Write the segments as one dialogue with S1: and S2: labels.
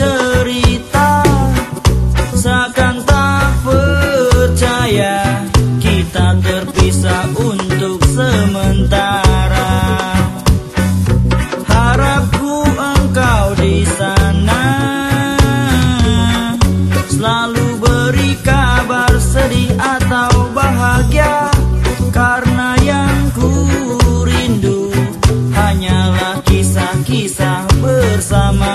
S1: cerita Seakan tak percaya Kita terpisah untuk sementara. Harapku engkau di sana Selalu beri kabar sedih atau bahagia Karena yang ku rindu Hanyalah kisah-kisah bersama.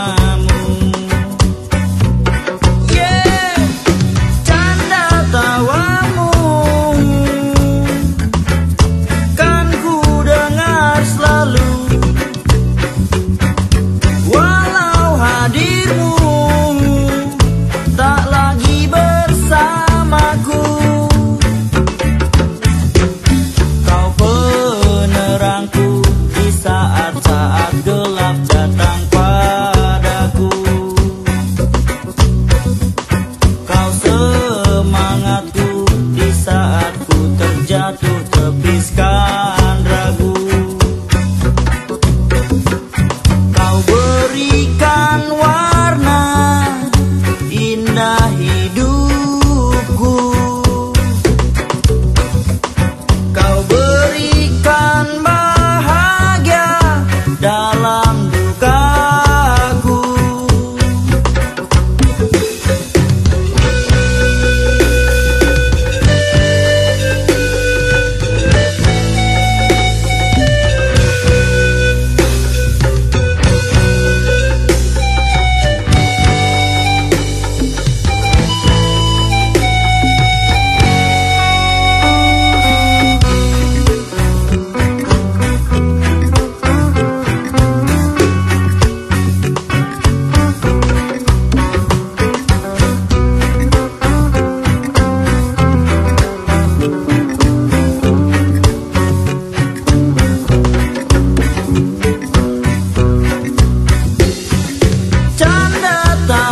S1: Jack.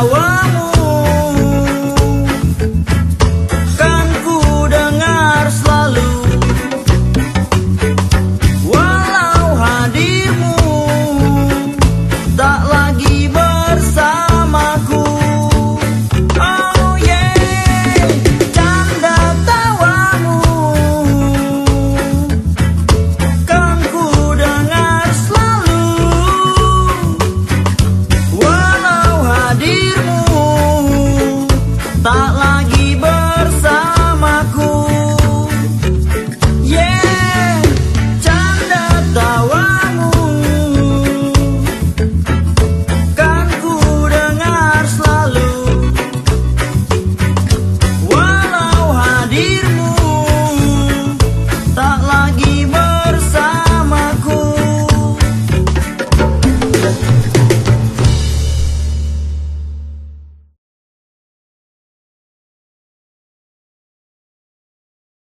S1: want.